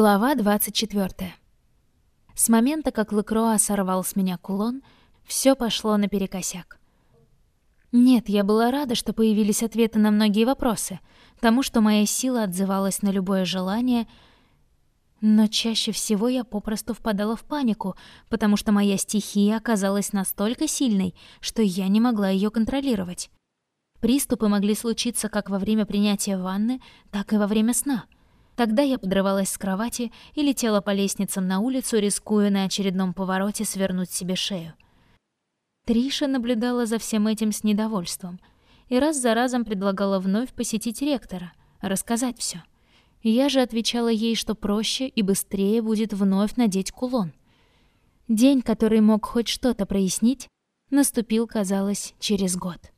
Глава 24. С момента, как Лекроа сорвал с меня кулон, все пошло наперекосяк. Нет, я была рада, что появились ответы на многие вопросы, тому, что моя сила отзывалась на любое желание, но чаще всего я попросту впадала в панику, потому что моя стихия оказалась настолько сильной, что я не могла ее контролировать. Приступы могли случиться как во время принятия ванны, так и во время сна — Тогда я подрывалась с кровати и летела по лестницам на улицу, рискуя на очередном повороте свернуть себе шею. Триша наблюдала за всем этим с недовольством и раз за разом предлагала вновь посетить ректора, рассказать все. Я же отвечала ей, что проще и быстрее будет вновь надеть кулон. День, который мог хоть что-то прояснить, наступил, казалось, через год.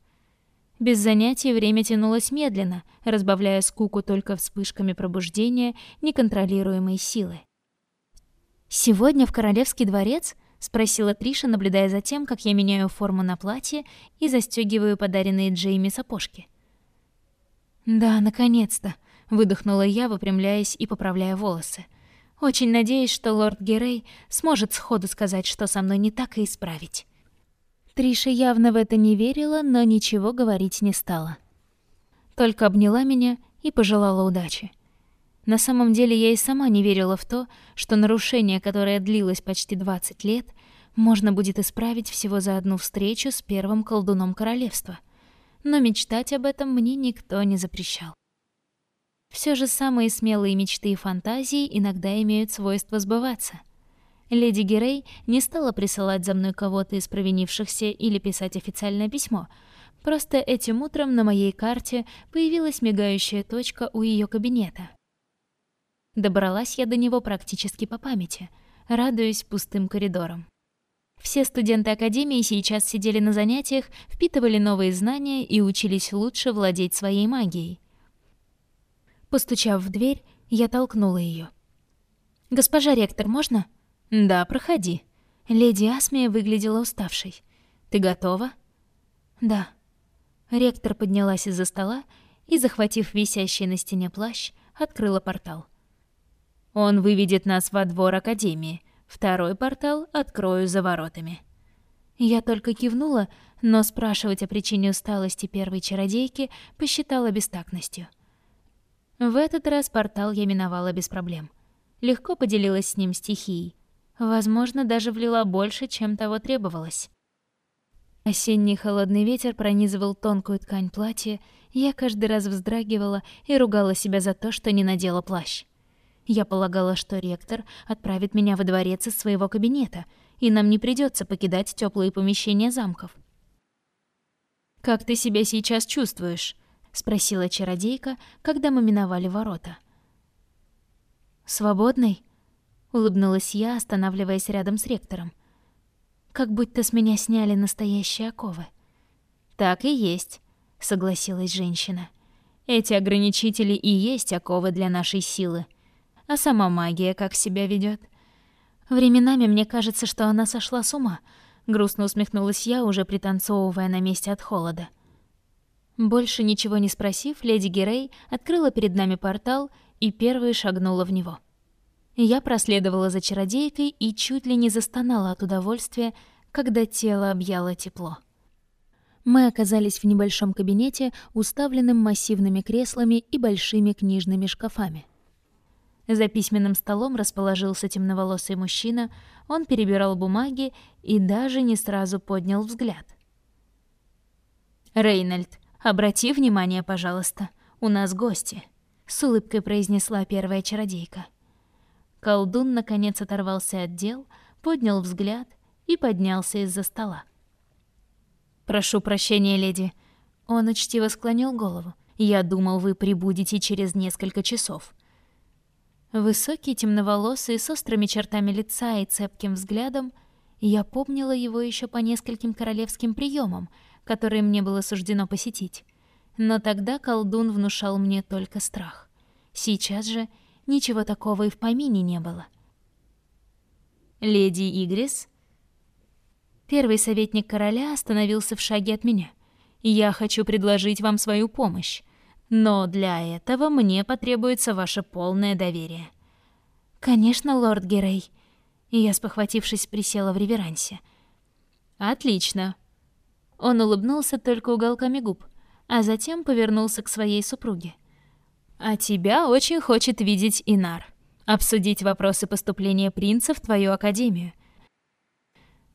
Без занятий время тянулось медленно, разбавляя скуку только вспышками пробуждения неконтролируемой силы. «Сегодня в Королевский дворец?» — спросила Триша, наблюдая за тем, как я меняю форму на платье и застегиваю подаренные Джейми сапожки. «Да, наконец-то!» — выдохнула я, выпрямляясь и поправляя волосы. «Очень надеюсь, что лорд Герей сможет сходу сказать, что со мной не так, и исправить». Триша явно в это не верила, но ничего говорить не стала. Только обняла меня и пожелала удачи. На самом деле я и сама не верила в то, что нарушение, которое длилось почти 20 лет, можно будет исправить всего за одну встречу с первым колдуном королевства. Но мечтать об этом мне никто не запрещал. Все же самые смелые мечты и фантазии иногда имеют свойство сбываться — Леди Герей не стала присылать за мной кого-то из провинившихся или писать официальное письмо. Просто этим утром на моей карте появилась мигающая точка у ее кабинета. Добралась я до него практически по памяти, радуясь пустым коридорам. Все студенты Академии сейчас сидели на занятиях, впитывали новые знания и учились лучше владеть своей магией. Постучав в дверь, я толкнула ее. «Госпожа ректор, можно?» «Да, проходи». Леди Асмия выглядела уставшей. «Ты готова?» «Да». Ректор поднялась из-за стола и, захватив висящий на стене плащ, открыла портал. «Он выведет нас во двор Академии. Второй портал открою за воротами». Я только кивнула, но спрашивать о причине усталости первой чародейки посчитала бестактностью. В этот раз портал я миновала без проблем. Легко поделилась с ним стихией. Возможно, даже влила больше, чем того требовалось. Осенний холодный ветер пронизывал тонкую ткань платья, я каждый раз вздрагивала и ругала себя за то, что не надела плащ. Я полагала, что ректор отправит меня во дворец из своего кабинета, и нам не придется покидать теплые помещения замков. «Как ты себя сейчас чувствуешь?» — спросила чародейка, когда мы миновали ворота. «Свободный?» Улыбнулась я, останавливаясь рядом с ректором. Как будто с меня сняли настоящие оковы. Так и есть, согласилась женщина. Эти ограничители и есть оковы для нашей силы. А сама магия как себя ведет? Временами мне кажется, что она сошла с ума. Грустно усмехнулась я, уже пританцовывая на месте от холода. Больше ничего не спросив, леди Герей открыла перед нами портал и первой шагнула в него. Я проследовала за чародейкой и чуть ли не застонала от удовольствия, когда тело объяло тепло. Мы оказались в небольшом кабинете, уставленном массивными креслами и большими книжными шкафами. За письменным столом расположился темноволосый мужчина, он перебирал бумаги и даже не сразу поднял взгляд. «Рейнольд, обрати внимание, пожалуйста, у нас гости», — с улыбкой произнесла первая чародейка. Колдун наконец оторвался от дел, поднял взгляд и поднялся из-за стола. «Прошу прощения, леди». Он учтиво склонил голову. «Я думал, вы прибудете через несколько часов». Высокий, темноволосый, с острыми чертами лица и цепким взглядом, я помнила его еще по нескольким королевским приемам, которые мне было суждено посетить. Но тогда колдун внушал мне только страх. Сейчас же Ничего такого и в помине не было. «Леди Игрис?» Первый советник короля остановился в шаге от меня. «Я хочу предложить вам свою помощь, но для этого мне потребуется ваше полное доверие». «Конечно, лорд Герей». Я, спохватившись, присела в реверансе. «Отлично». Он улыбнулся только уголками губ, а затем повернулся к своей супруге. «А тебя очень хочет видеть Инар. Обсудить вопросы поступления принца в твою академию».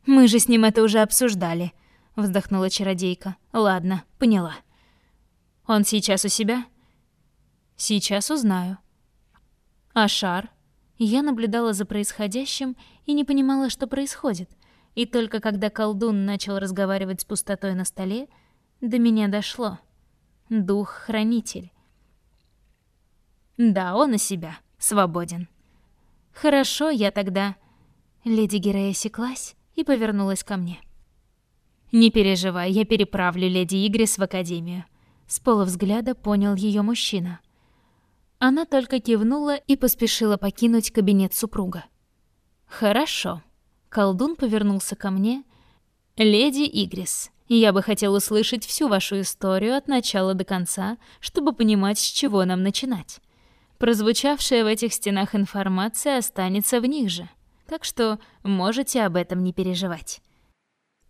«Мы же с ним это уже обсуждали», — вздохнула чародейка. «Ладно, поняла». «Он сейчас у себя?» «Сейчас узнаю». «А шар?» Я наблюдала за происходящим и не понимала, что происходит. И только когда колдун начал разговаривать с пустотой на столе, до меня дошло. Дух-хранитель. Да, он у себя, свободен. Хорошо, я тогда... Леди Герея осеклась и повернулась ко мне. «Не переживай, я переправлю леди Игрис в академию». С полувзгляда понял ее мужчина. Она только кивнула и поспешила покинуть кабинет супруга. «Хорошо». Колдун повернулся ко мне. «Леди Игрис, я бы хотел услышать всю вашу историю от начала до конца, чтобы понимать, с чего нам начинать. Прозвучавшая в этих стенах информация останется в них же, так что можете об этом не переживать».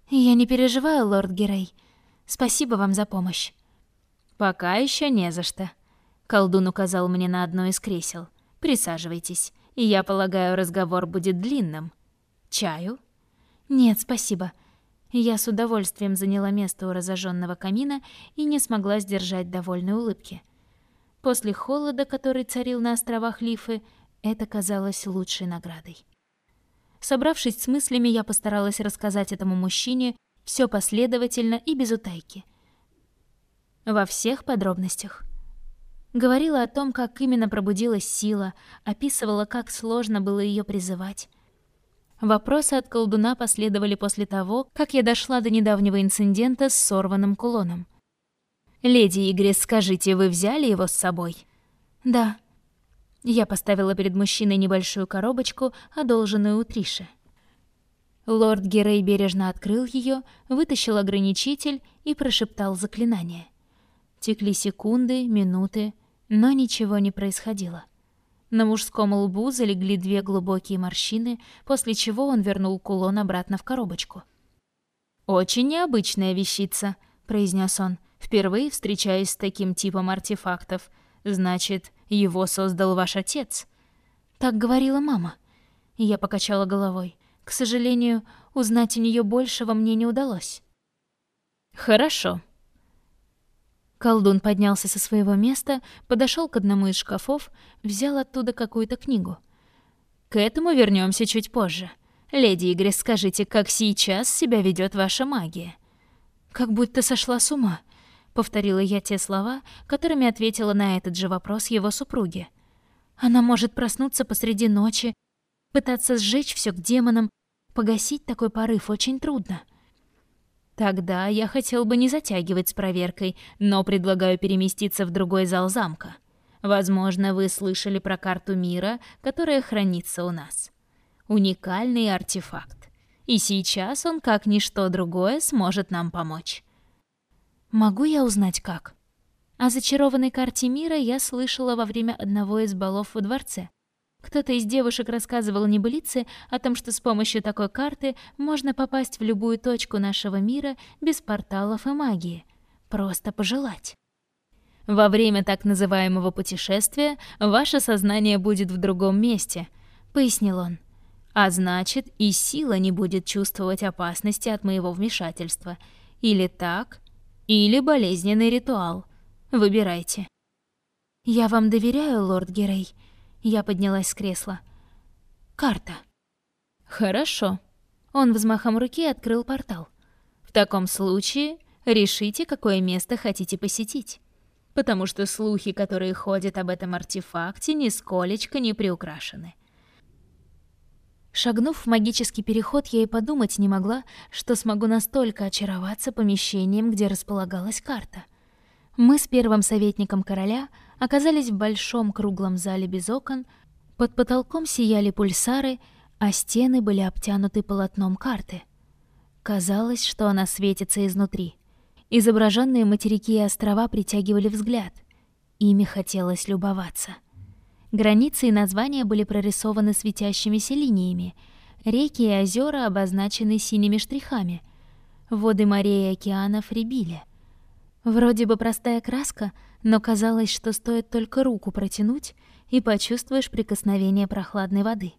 «Я не переживаю, лорд Герей. Спасибо вам за помощь». «Пока еще не за что», Колдун указал мне на одно из кресел. «Присаживайтесь, и я полагаю, разговор будет длинным. Чаю?» «Нет, спасибо». Я с удовольствием заняла место у разожженного камина и не смогла сдержать довольной улыбки. После холода, который царил на островах Лифы, это казалось лучшей наградой. Собравшись с мыслями, я постаралась рассказать этому мужчине все последовательно и без утайки. Во всех подробностях. Говорила о том, как именно пробудилась сила, описывала, как сложно было ее призывать. Вопросы от колдуна последовали после того, как я дошла до недавнего инцидента с сорванным кулоном. «Леди Игрис, скажите, вы взяли его с собой?» «Да». Я поставила перед мужчиной небольшую коробочку, одолженную у Триши. Лорд Герей бережно открыл ее, вытащил ограничитель и прошептал заклинание. Текли секунды, минуты, но ничего не происходило. На мужском лбу залегли две глубокие морщины, после чего он вернул кулон обратно в коробочку. «Очень необычная вещица», — произнес он, впервые встречаясь с таким типом артефактов. «Значит, его создал ваш отец?» «Так говорила мама». Я покачала головой. К сожалению, узнать у нее большего мне не удалось. «Хорошо», Колдун поднялся со своего места, подошел к одному из шкафов, взял оттуда какую-то книгу. К этому вернемся чуть позже. Леди Игрис, скажите, как сейчас себя ведет ваша магия? Как будто сошла с ума, повторила я те слова, которыми ответила на этот же вопрос его супруге. Она может проснуться посреди ночи, пытаться сжечь все к демонам, погасить такой порыв очень трудно. Тогда я хотел бы не затягивать с проверкой, но предлагаю переместиться в другой зал замка. Возможно, вы слышали про карту мира, которая хранится у нас. Уникальный артефакт. И сейчас он, как ничто другое, сможет нам помочь. Могу я узнать как? О зачарованной карте мира я слышала во время одного из балов во дворце. Кто-то из девушек рассказывал небылицы о том, что с помощью такой карты можно попасть в любую точку нашего мира без порталов и магии. Просто пожелать. Во время так называемого путешествия ваше сознание будет в другом месте, пояснил он. А значит, и сила не будет чувствовать опасности от моего вмешательства. Или так, или болезненный ритуал. Выбирайте. Я вам доверяю, лорд Герей, я поднялась с кресла. Карта. Хорошо. Он взмахом руки открыл портал. В таком случае решите, какое место хотите посетить. Потому что слухи, которые ходят об этом артефакте, нисколечко не приукрашены. Шагнув в магический переход, я и подумать не могла, что смогу настолько очароваться помещением, где располагалась карта. Мы с первым советником короля — оказались в большом круглом зале без окон, под потолком сияли пульсары, а стены были обтянуты полотном карты. Казалось, что она светится изнутри. Изображенные материки и острова притягивали взгляд. Ими хотелось любоваться. Границы и названия были прорисованы светящимися линиями. Реки и озера обозначены синими штрихами. Воды морей и океанов рябили. Вроде бы простая краска, но казалось, что стоит только руку протянуть, и почувствуешь прикосновение прохладной воды.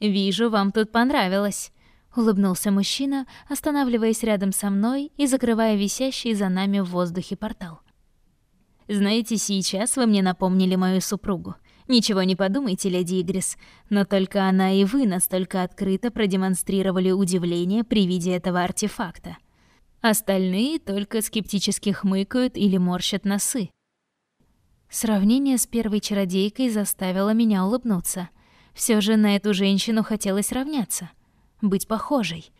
«Вижу, вам тут понравилось», — улыбнулся мужчина, останавливаясь рядом со мной и закрывая висящий за нами в воздухе портал. Знаете, сейчас вы мне напомнили мою супругу. Ничего не подумайте, леди Игрис, но только она и вы настолько открыто продемонстрировали удивление при виде этого артефакта. Остальные только скептически хмыкают или морщат носы. Сравнение с первой чародейкой заставило меня улыбнуться. Все же на эту женщину хотелось равняться, быть похожей.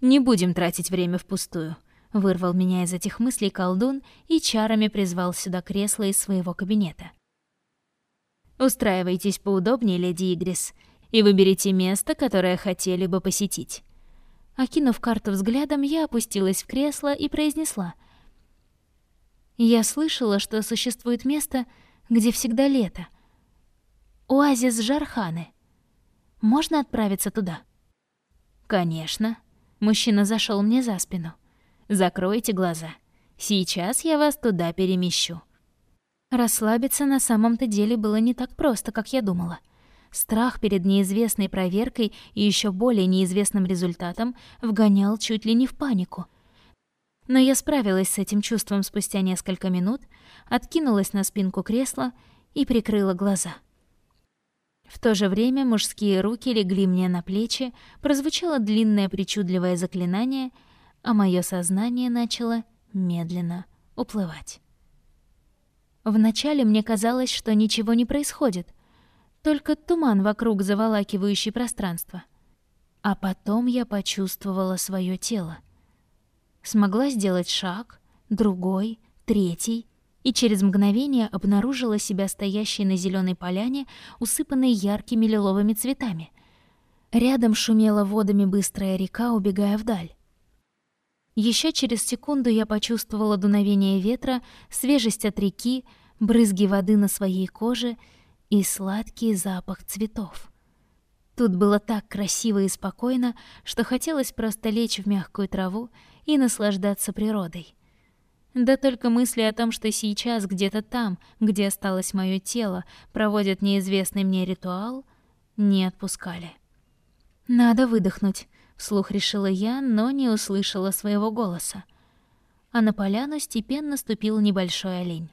Не будем тратить время впустую. Вырвал меня из этих мыслей колдун и чарами призвал сюда кресло из своего кабинета. Устраивайтесь поудобнее, леди Игрис, и выберите место, которое хотели бы посетить. Окинув карту взглядом, я опустилась в кресло и произнесла: "Я слышала, что существует место, где всегда лето. Оазис Жарханы. Можно отправиться туда?" "Конечно." Мужчина зашел мне за спину. Закройте глаза. Сейчас я вас туда перемещу. Расслабиться на самом-то деле было не так просто, как я думала. Страх перед неизвестной проверкой и еще более неизвестным результатом вгонял чуть ли не в панику. Но я справилась с этим чувством спустя несколько минут, откинулась на спинку кресла и прикрыла глаза. В то же время мужские руки легли мне на плечи, прозвучало длинное причудливое заклинание — а мое сознание начало медленно уплывать. Вначале мне казалось, что ничего не происходит, только туман вокруг заволакивающий пространство. А потом я почувствовала свое тело. Смогла сделать шаг, другой, третий, и через мгновение обнаружила себя стоящей на зеленой поляне, усыпанной яркими лиловыми цветами. Рядом шумела водами быстрая река, убегая вдаль. Еще через секунду я почувствовала дуновение ветра, свежесть от реки, брызги воды на своей коже и сладкий запах цветов. Тут было так красиво и спокойно, что хотелось просто лечь в мягкую траву и наслаждаться природой. Да только мысли о том, что сейчас где-то там, где осталось мое тело, проводят неизвестный мне ритуал, не отпускали. Надо выдохнуть, Вслух решила я, но не услышала своего голоса. А на поляну степенно ступил небольшой олень.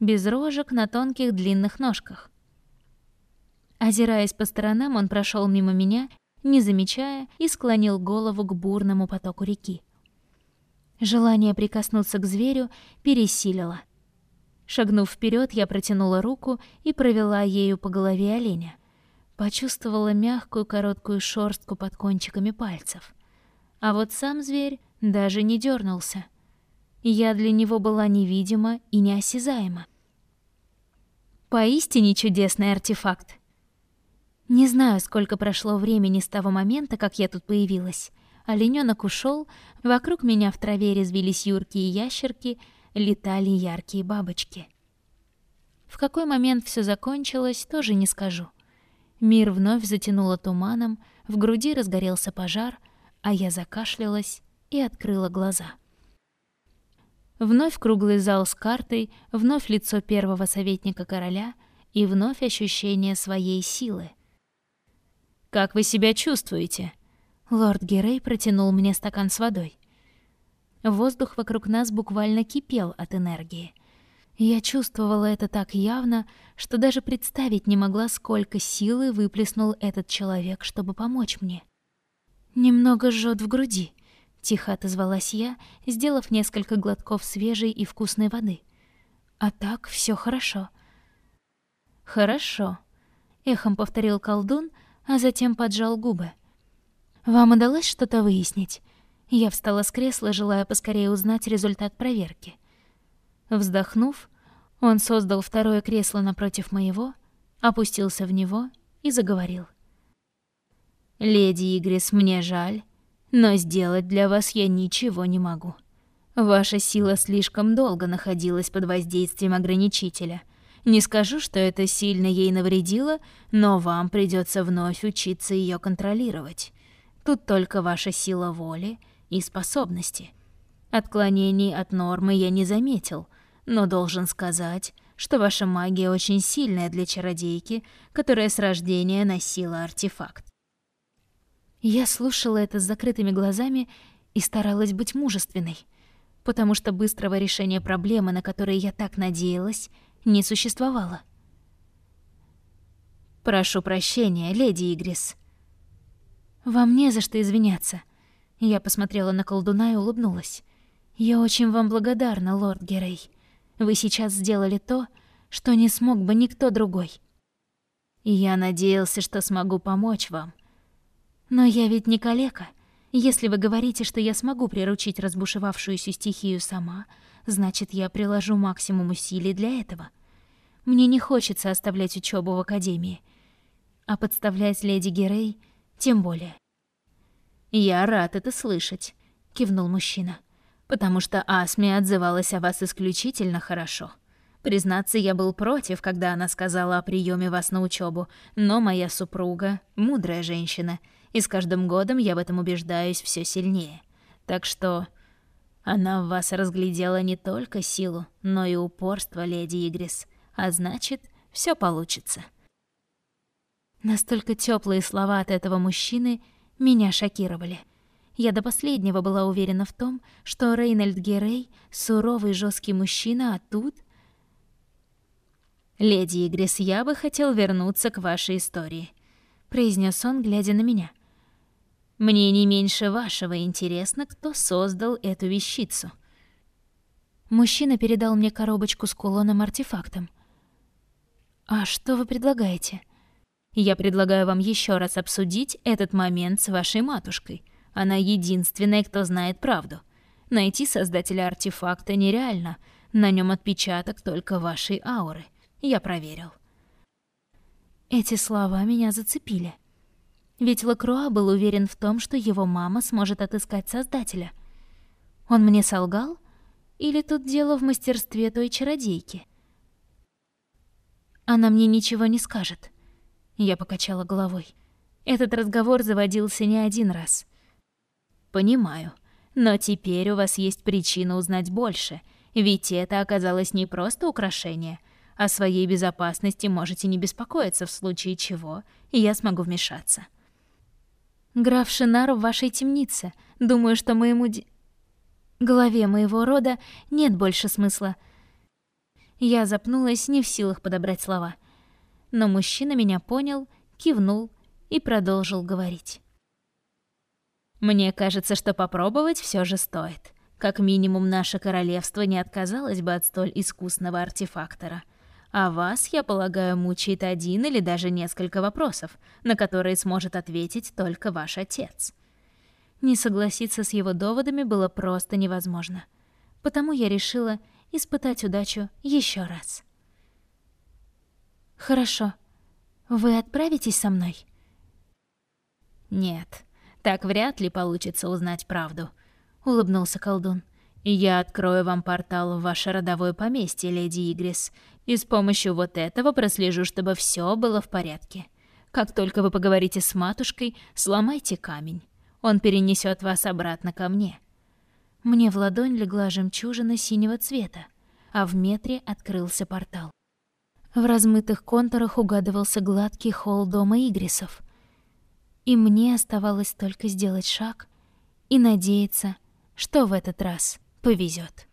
Без рожек на тонких длинных ножках. Озираясь по сторонам, он прошел мимо меня, не замечая, и склонил голову к бурному потоку реки. Желание прикоснуться к зверю пересилило. Шагнув вперед, я протянула руку и провела ею по голове оленя. Почувствовала мягкую короткую шорстку под кончиками пальцев. А вот сам зверь даже не дернулся. Я для него была невидима и неосязаема. Поистине чудесный артефакт. Не знаю, сколько прошло времени с того момента, как я тут появилась. Оленёнок ушел, вокруг меня в траве резвились юркие ящерки, летали яркие бабочки. В какой момент все закончилось, тоже не скажу. Мир вновь затянуло туманом, в груди разгорелся пожар, а я закашлялась и открыла глаза. Вновь круглый зал с картой, вновь лицо первого советника короля и вновь ощущение своей силы. «Как вы себя чувствуете?» Лорд Герей протянул мне стакан с водой. Воздух вокруг нас буквально кипел от энергии — я чувствовала это так явно, что даже представить не могла, сколько силы выплеснул этот человек, чтобы помочь мне. «Немного жжет в груди», — тихо отозвалась я, сделав несколько глотков свежей и вкусной воды. «А так все хорошо». «Хорошо», — эхом повторил колдун, а затем поджал губы. «Вам удалось что-то выяснить?» Я встала с кресла, желая поскорее узнать результат проверки. Вздохнув, он создал второе кресло напротив моего, опустился в него и заговорил. «Леди Игрис, мне жаль, но сделать для вас я ничего не могу. Ваша сила слишком долго находилась под воздействием ограничителя. Не скажу, что это сильно ей навредило, но вам придется вновь учиться ее контролировать. Тут только ваша сила воли и способности. Отклонений от нормы я не заметил, но должен сказать, что ваша магия очень сильная для чародейки, которая с рождения носила артефакт. Я слушала это с закрытыми глазами и старалась быть мужественной, потому что быстрого решения проблемы, на которое я так надеялась, не существовало. «Прошу прощения, леди Игрис». «Вам не за что извиняться». Я посмотрела на колдуна и улыбнулась. «Я очень вам благодарна, лорд Герей. Вы сейчас сделали то, что не смог бы никто другой. И я надеялся, что смогу помочь вам. Но я ведь не калека. Если вы говорите, что я смогу приручить разбушевавшуюся стихию сама, значит, я приложу максимум усилий для этого. Мне не хочется оставлять учебу в академии, а подставлять леди Герей тем более. «Я рад это слышать», — кивнул мужчина потому что Асми отзывалась о вас исключительно хорошо. Признаться, я был против, когда она сказала о приеме вас на учебу, но моя супруга — мудрая женщина, и с каждым годом я в этом убеждаюсь все сильнее. Так что она в вас разглядела не только силу, но и упорство, леди Игрис, а значит, все получится. Настолько теплые слова от этого мужчины меня шокировали. Я до последнего была уверена в том, что Рейнольд Герей — суровый жесткий мужчина, а тут... «Леди Игрис, я бы хотел вернуться к вашей истории», — произнес он, глядя на меня. «Мне не меньше вашего интересно, кто создал эту вещицу». Мужчина передал мне коробочку с кулоном-артефактом. «А что вы предлагаете?» «Я предлагаю вам еще раз обсудить этот момент с вашей матушкой», она единственная, кто знает правду. Найти создателя артефакта нереально. На нем отпечаток только вашей ауры. Я проверил. Эти слова меня зацепили. Ведь Лакруа был уверен в том, что его мама сможет отыскать создателя. Он мне солгал? Или тут дело в мастерстве той чародейки? Она мне ничего не скажет. Я покачала головой. Этот разговор заводился не один раз. Понимаю. Но теперь у вас есть причина узнать больше, ведь это оказалось не просто украшение. О своей безопасности можете не беспокоиться в случае чего, я смогу вмешаться. Граф Шинар в вашей темнице. Думаю, что моему ди... главе моего рода нет больше смысла. Я запнулась, не в силах подобрать слова. Но мужчина меня понял, кивнул и продолжил говорить. Мне кажется, что попробовать все же стоит. Как минимум, наше королевство не отказалось бы от столь искусного артефактора. А вас, я полагаю, мучает один или даже несколько вопросов, на которые сможет ответить только ваш отец. Не согласиться с его доводами было просто невозможно. Потому я решила испытать удачу еще раз. «Хорошо. Вы отправитесь со мной?» «Нет», так вряд ли получится узнать правду», — улыбнулся колдун. «Я открою вам портал в ваше родовое поместье, леди Игрис, и с помощью вот этого прослежу, чтобы все было в порядке. Как только вы поговорите с матушкой, сломайте камень. Он перенесет вас обратно ко мне». Мне в ладонь легла жемчужина синего цвета, а в метре открылся портал. В размытых контурах угадывался гладкий холл дома Игрисов — и мне оставалось только сделать шаг и надеяться, что в этот раз повезет.